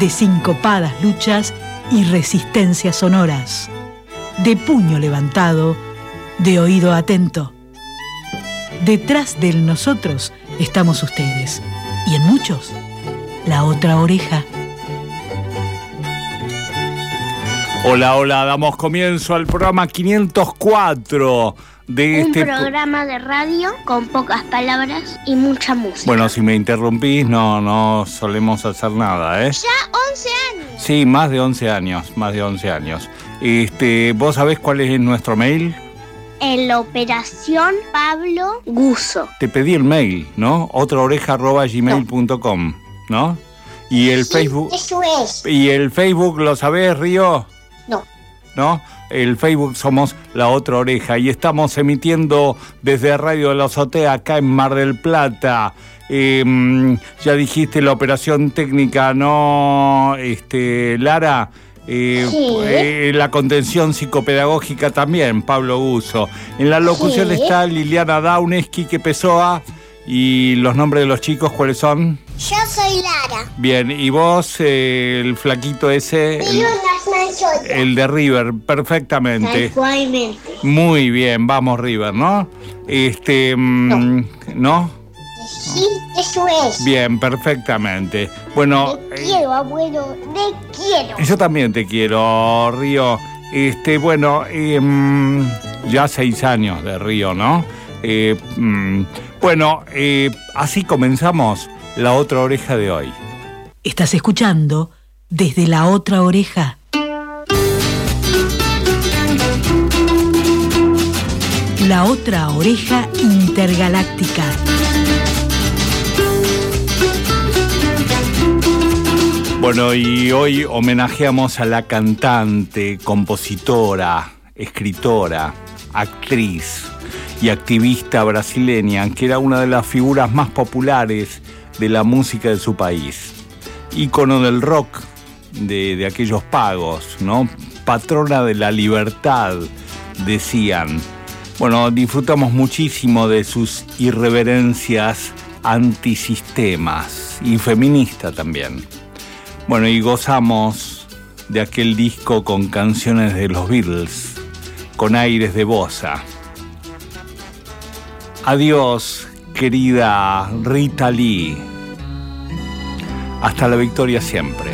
de sincopadas luchas y resistencias sonoras, de puño levantado, de oído atento. Detrás del nosotros estamos ustedes y en muchos, la otra oreja. Hola, hola, damos comienzo al programa 504 de Un este... programa de radio con pocas palabras y mucha música. Bueno, si me interrumpís, no, no solemos hacer nada, ¿eh? Ya 11 años. Sí, más de 11 años, más de 11 años. Este, ¿Vos sabés cuál es nuestro mail? En la operación Pablo Guso. Te pedí el mail, ¿no? otraoreja.gmail.com, ¿no? Y el Facebook... Eso es. ¿Y el Facebook lo sabés, Río? No. El Facebook somos La Otra Oreja y estamos emitiendo desde Radio de la Azotea acá en Mar del Plata. Eh, mm, ya dijiste la operación técnica, ¿no, este, Lara? Eh, Sí. eh, la contención psicopedagógica también, Pablo Uso. En la locución Sí. está Liliana Daunes, Quique Pessoa. ¿Y los nombres de los chicos cuáles son? Yo soy Lara. Bien, y vos, eh, el flaquito ese, el-. El de River, perfectamente. Muy bien, vamos River, ¿no? Este, mm, ¿no? Sí, eso es. Bien, perfectamente. Bueno, Te quiero, abuelo. Te quiero. yo también te quiero, Río. Este, bueno, eh, mm, ya seis años de Río, ¿no? Eh, mm, bueno, eh, así comenzamos la otra oreja de hoy. Estás escuchando desde la otra oreja. La otra oreja intergaláctica. Bueno, y hoy homenajeamos a la cantante, compositora, escritora, actriz y activista brasileña, que era una de las figuras más populares de la música de su país. Ícono del rock de, de aquellos pagos, ¿no? Patrona de la libertad, decían. Bueno, disfrutamos muchísimo de sus irreverencias antisistemas y feminista también. Bueno, y gozamos de aquel disco con canciones de los Beatles, con aires de bossa. Adiós, querida Rita Lee. Hasta la victoria siempre.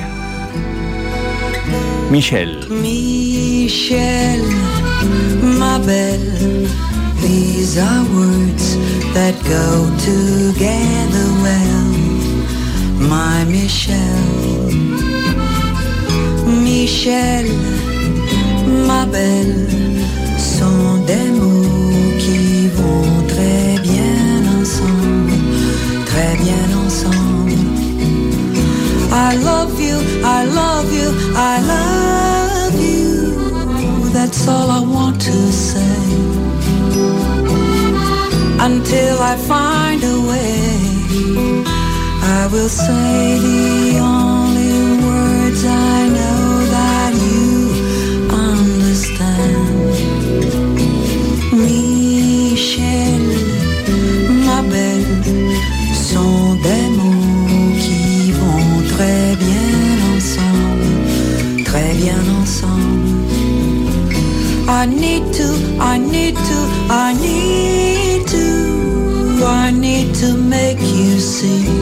Michelle. Michelle, these are words that go together well. My Michelle, Michelle, ma belle, sont des mots I find a way, I will say to make you see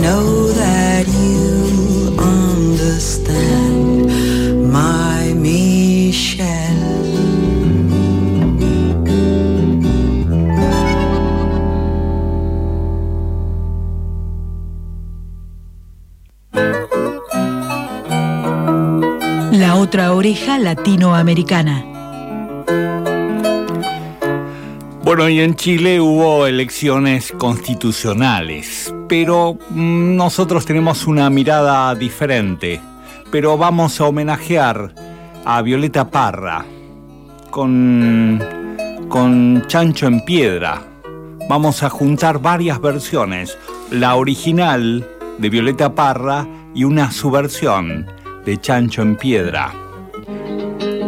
know that you understand, my Michelle. La otra oreja latinoamericana. Bueno, y en Chile hubo elecciones constitucionales, pero mm, nosotros tenemos una mirada diferente. Pero vamos a homenajear a Violeta Parra con, con Chancho en Piedra. Vamos a juntar varias versiones, la original de Violeta Parra y una subversión de Chancho en Piedra.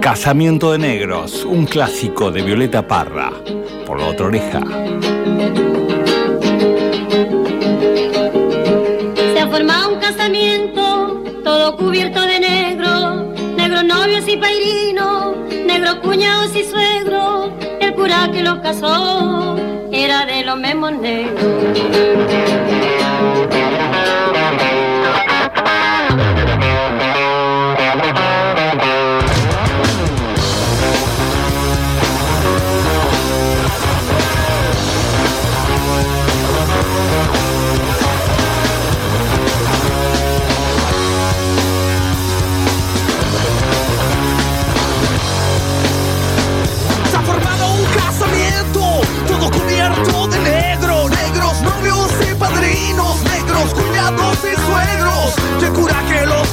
Casamiento de Negros, un clásico de Violeta Parra, por la otra oreja. Casamiento, todo cubierto de negro, negros novios y pairinos, negros cuñados y suegros. El cura que los casó era de los mismos negros.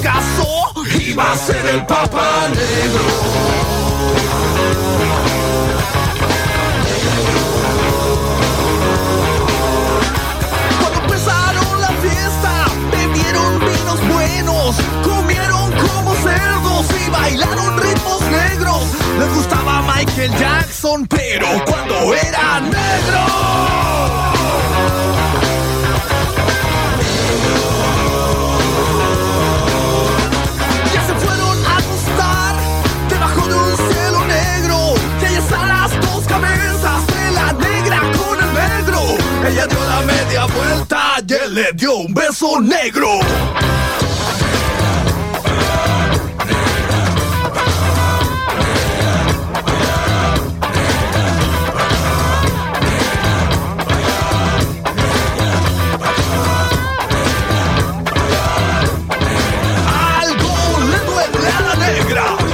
Casó iba a ser el Papa Negro. Negro. Algo le duele a la negra.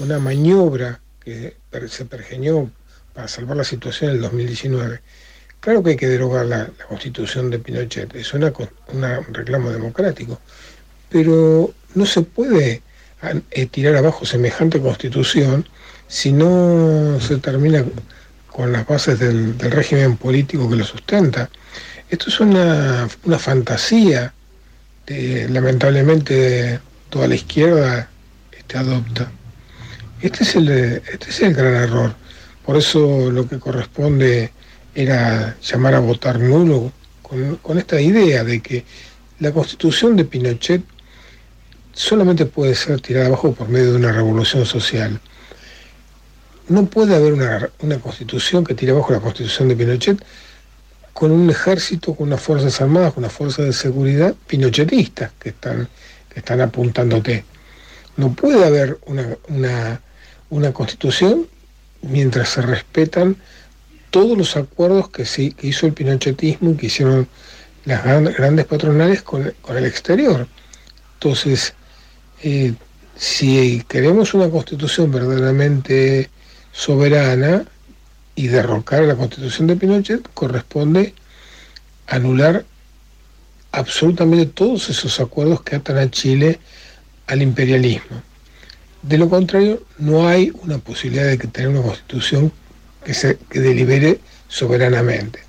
Una maniobra que se pergeñó para salvar la situación en el 2019. Claro que hay que derogar la, constitución de Pinochet, es una, una- un reclamo democrático, pero no se puede ah, eh, tirar abajo semejante constitución si no se termina con las bases del, régimen político que lo sustenta. Esto es una, una fantasía de, lamentablemente toda la izquierda este, adopta. Este es, el, este es el gran error. Por eso lo que corresponde era llamar a votar nulo con, esta idea de que la constitución de Pinochet solamente puede ser tirada abajo por medio de una revolución social. No puede haber una, una constitución que tire abajo la constitución de Pinochet con un ejército, con unas fuerzas armadas, con unas fuerzas de seguridad pinochetistas que están, que están apuntándote. No puede haber una, una, constitución mientras se respetan todos los acuerdos que, sí, que hizo el pinochetismo y que hicieron las grandes patronales con, el exterior. Entonces, eh, si queremos una constitución verdaderamente soberana y derrocar la constitución de Pinochet, corresponde anular absolutamente todos esos acuerdos que atan a Chile al imperialismo. De lo contrario, no hay una posibilidad de que tener una constitución que se que delibere soberanamente.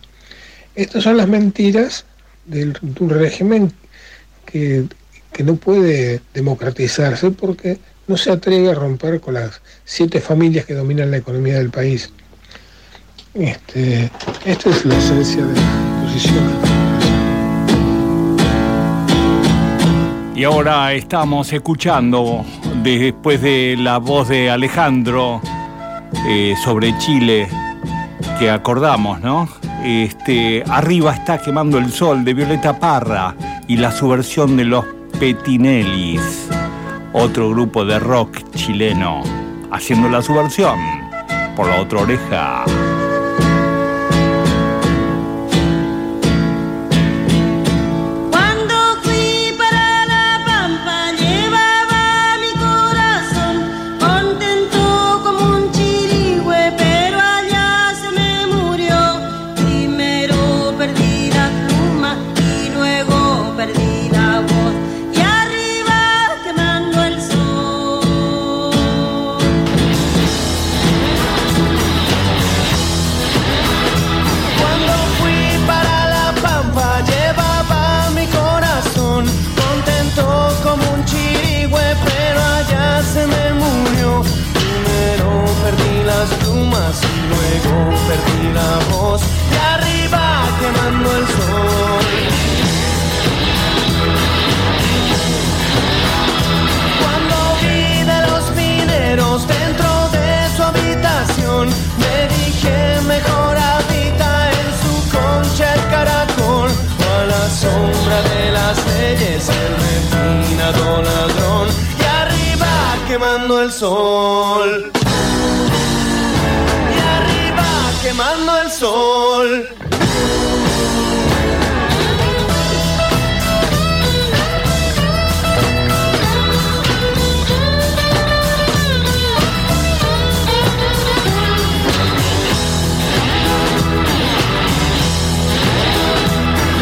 Estas son las mentiras del, de un régimen que, que no puede democratizarse porque no se atreve a romper con las siete familias que dominan la economía del país. Este, esta es la esencia de la posición. Y ahora estamos escuchando, después de la voz de Alejandro eh, sobre Chile, que acordamos, ¿no? Este, arriba está quemando el sol de Violeta Parra y la subversión de los Petinellis, otro grupo de rock chileno, haciendo la subversión por la otra oreja. quemando el sol.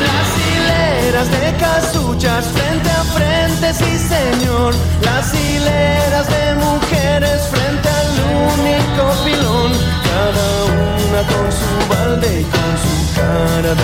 Las hileras de casuchas frente a frente, sí señor. Las hileras de mujeres frente al único pilón. Me volví para Santiago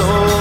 sin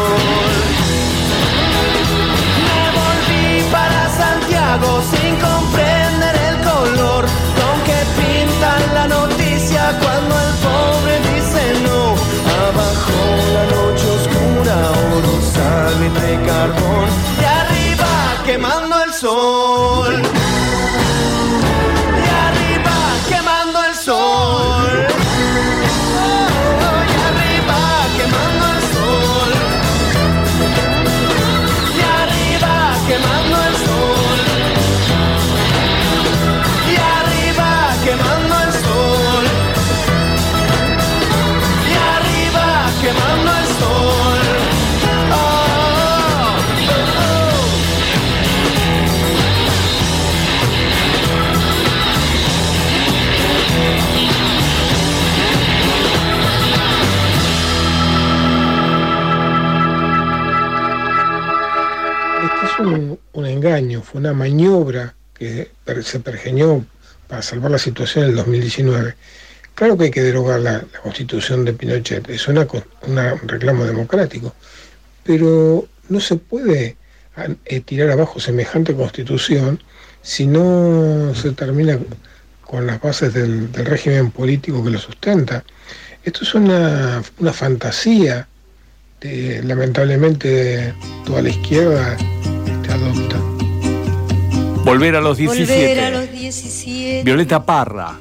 fue una maniobra que se pergeñó para salvar la situación en el 2019. Claro que hay que derogar la, constitución de Pinochet, es una, un reclamo democrático, pero no se puede eh, tirar abajo semejante constitución si no se termina con las bases del, régimen político que lo sustenta. Esto es una, fantasía que lamentablemente toda la izquierda te adopta. Volver a los 17. Violeta Parra.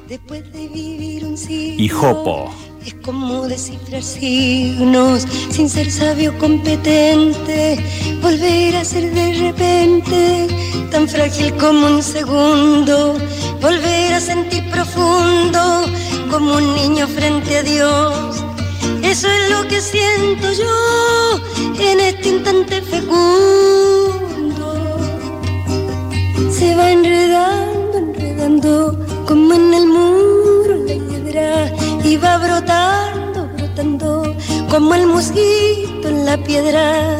y Jopo. Es como descifrar signos sin ser sabio competente, volver a ser de repente tan frágil como un segundo, volver a sentir profundo como un niño frente a Dios. Eso es lo que siento yo en este instante fecundo. Se va enredando, enredando como en el muro la hiedra y va brotando, brotando como el mosquito en la piedra,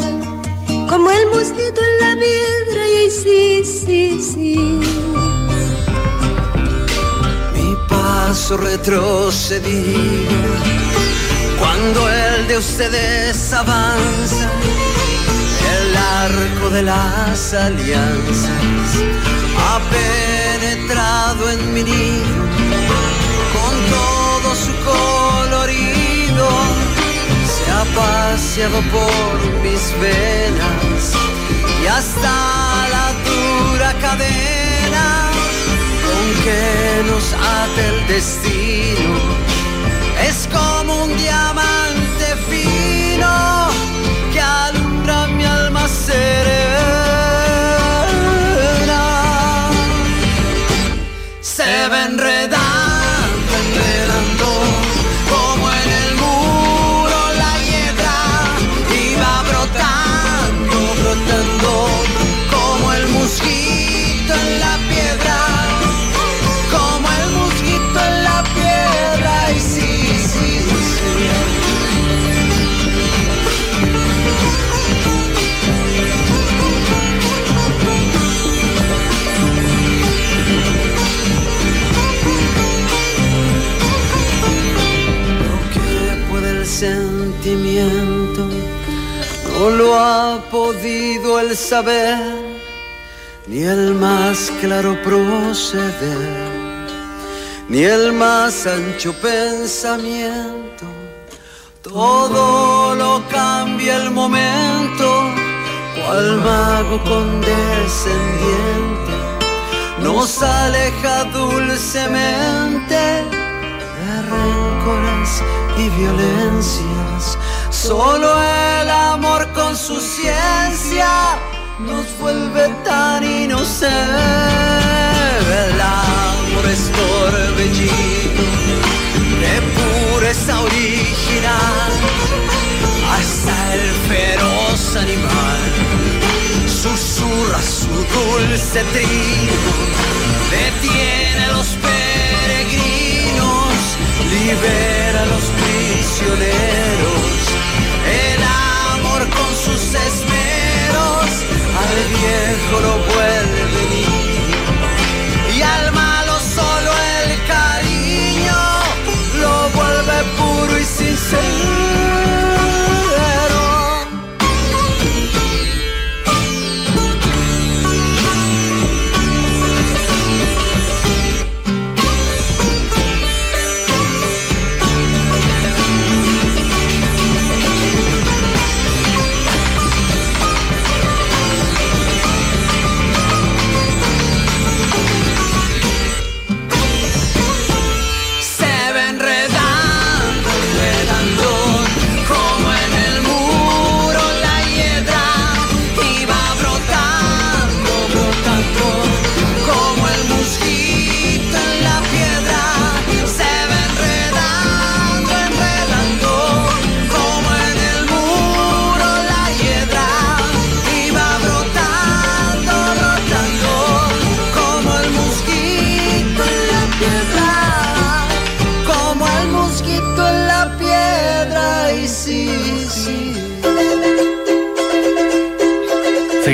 como el mosquito en la piedra y sí, sí, sí. Mi paso retrocedía cuando el de ustedes avanza, arco de las alianzas. Ha penetrado en mi nido con todo su colorido, se ha paseado por mis venas y hasta la dura cadena con que nos ata el destino. Es como un diamante fino que alumbra mi no lo ha podido el saber ni el más claro proceder ni el más ancho pensamiento. Todo lo cambia el momento, cual mago condescendiente nos aleja dulcemente de rencores y violencias. Solo el amor con su ciencia nos vuelve tan inocentes. El amor es torbellino de pureza original hasta el feroz animal susurra su dulce trino detiene a los peregrinos libera a los prisioneros el amor con sus esmeros al viejo lo vuelve y al malo solo el cariño lo vuelve puro y sincero.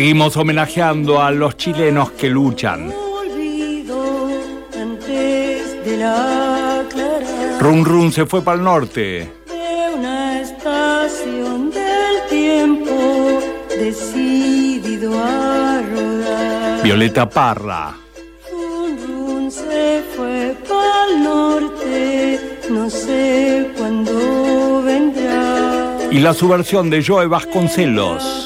Seguimos homenajeando a los chilenos que luchan. Run Run se fue para el norte. de una estación del tiempo decidido a rodar. Violeta Parra. Run, run, se fue pa'l norte, no sé cuándo vendrá. Y la subversión de Joe Vasconcelos.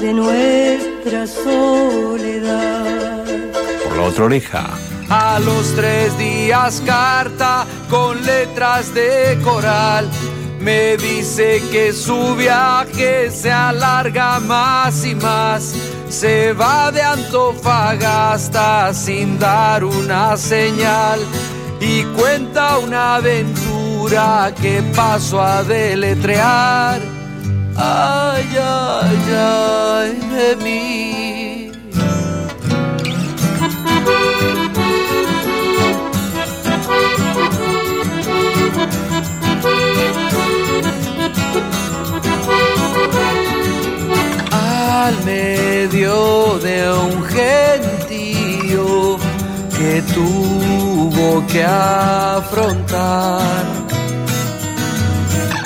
De nuestra soledad. Por la otra oreja. A los tres días carta con letras de coral. Me dice que su viaje se alarga más y más. Se va de Antofagasta sin dar una señal. Y cuenta una aventura que paso a deletrear. Ay, ay, de mí. al medio de un gentío que tuvo que afrontar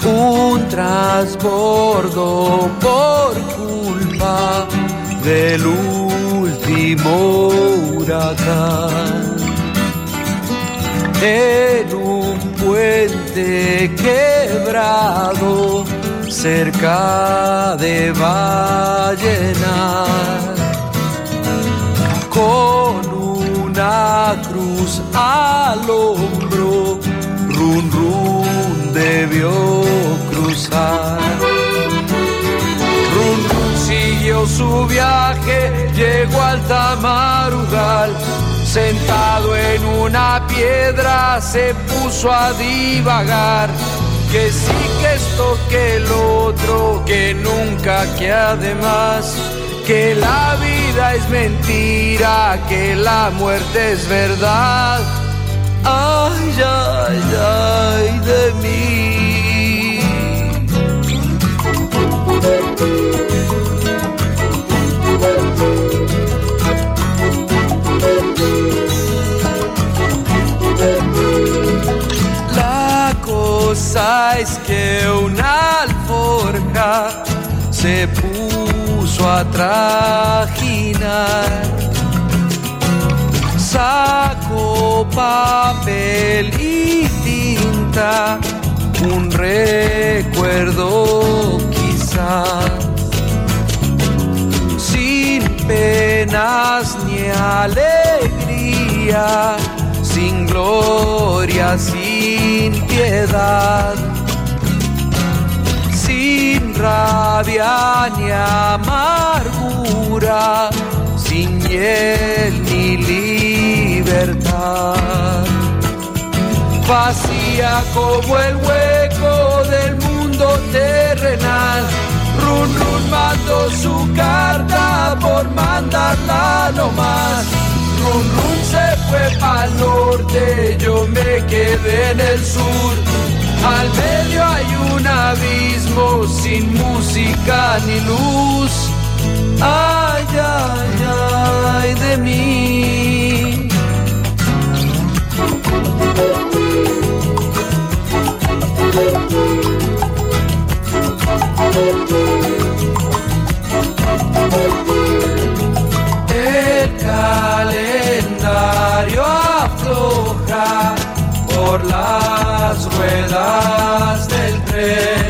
un transbordo por culpa del último huracán. En un puente quebrado cerca de Vallenar con una cruz al hombro run run debió cruzar Run Run siguió su viaje, llegó al Tamarugal. Sentado en una piedra se puso a divagar. Que sí, que esto, que el otro, que nunca, que además, que la vida es mentira, que la muerte es verdad. Ay, ay, ay de mí. Es que una alforja se puso a trajinar. Sacó papel y tinta, un recuerdo quizás sin penas ni alegría, sin gloria, sin piedad, sin rabia ni amargura, sin miel ni libertad. Vacía como el hueco del mundo terrenal. Run Run mandó su carta por mandarla nomás. Run Run se fue pa'l norte, yo me quedé en el sur. Al medio hay un abismo sin música ni luz. Ay, ay, ay de mí. Por las ruedas del tren.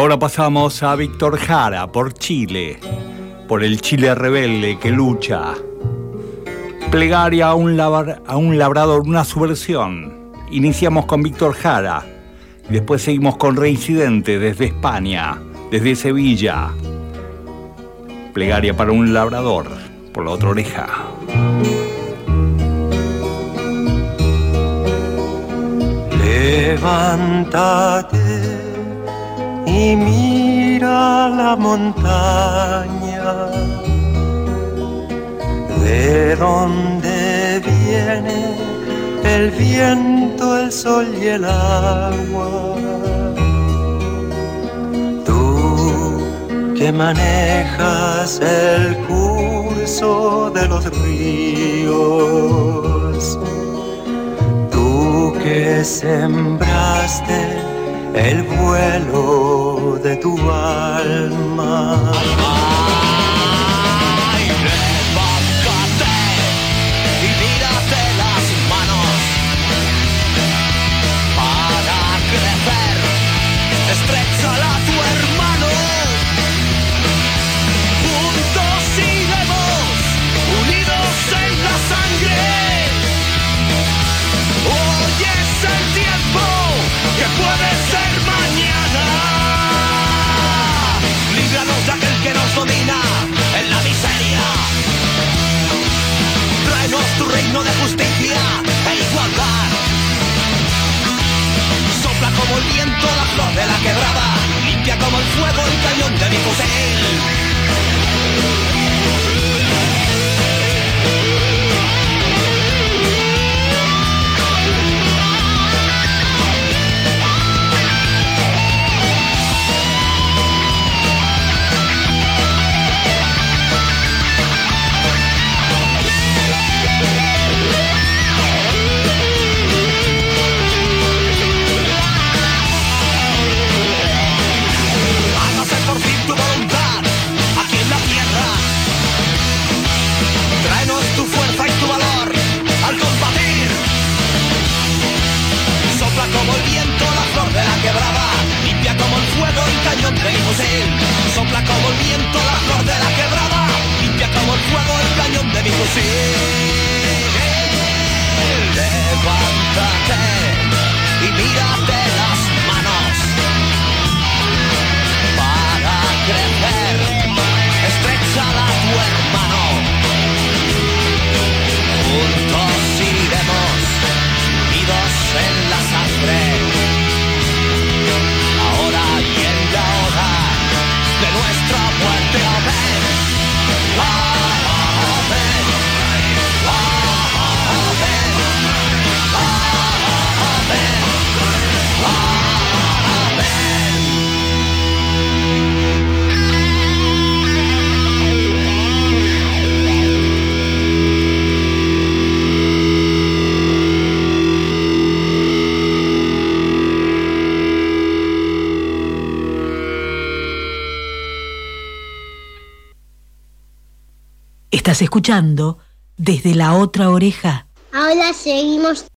Ahora pasamos a Víctor Jara por Chile, por el Chile rebelde que lucha. Plegaria a un, a un labrador, una subversión. Iniciamos con Víctor Jara, después seguimos con Reincidente desde España, desde Sevilla. Plegaria para un labrador, por la otra oreja. Levántate y mira la montaña, de donde viene el viento, el sol y el agua. Tú que manejas el curso de los ríos Tú que sembraste el vuelo de tu alma. La flor de la quebrada. Escuchando desde la otra oreja. Ahora seguimos